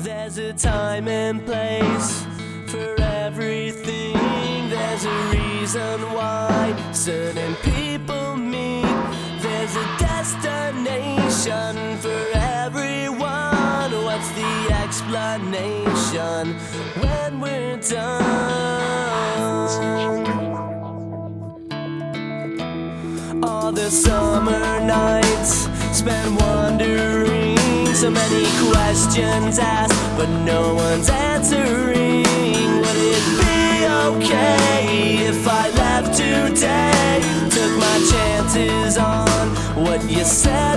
There's a time and place for everything. There's a reason why certain people meet. There's a destination for everyone. What's the explanation when we're done? All the summer nights spent wondering. So many questions asked, but no one's answering. Would it be okay if I left today? Took my chances on what you said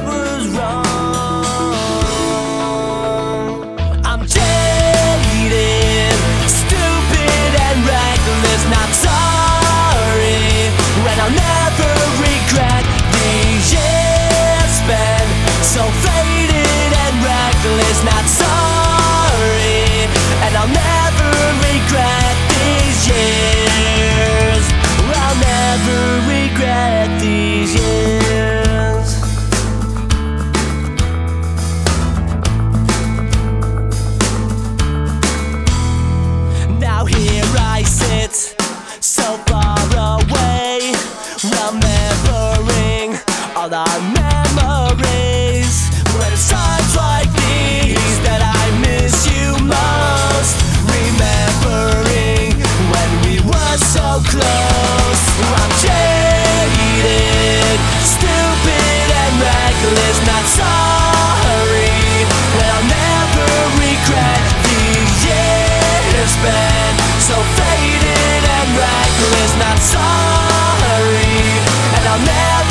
not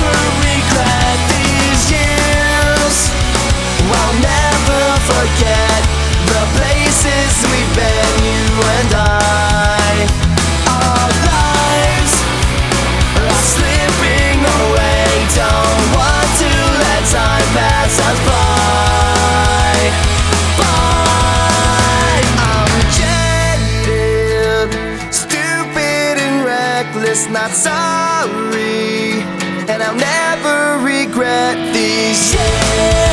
want to let time pass us by. But I'm getting Stupid and reckless Night sorry. And I'll never regret these years